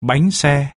bánh xe.